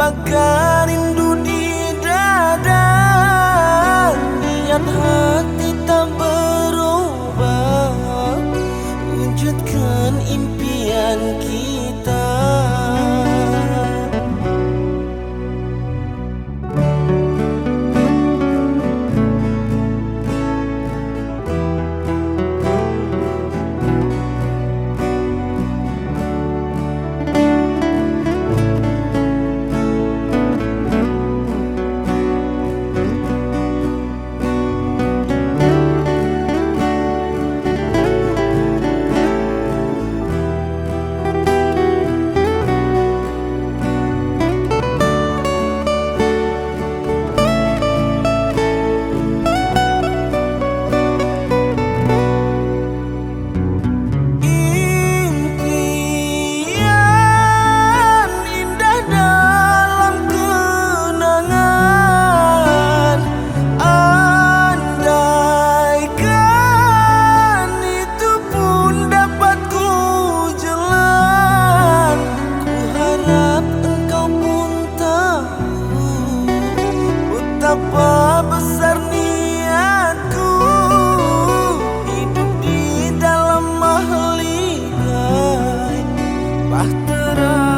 Bakar rindu di dada Niat hati tak berubah. Wujudkan impian Bahtera.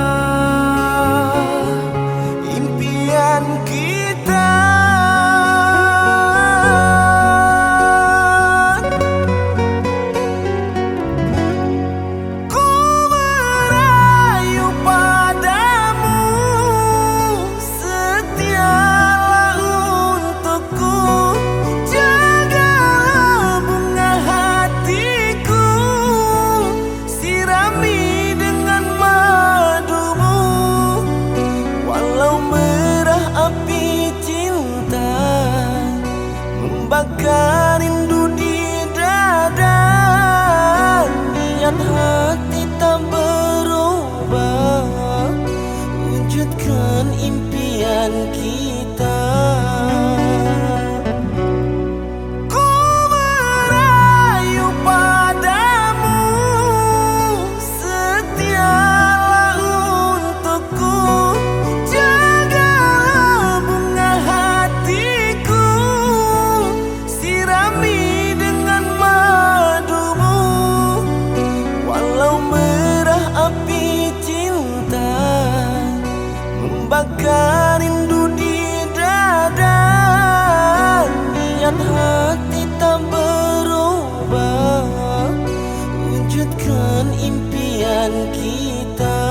bakar rindu di dada hati tak berubah. Wujudkan impian kita.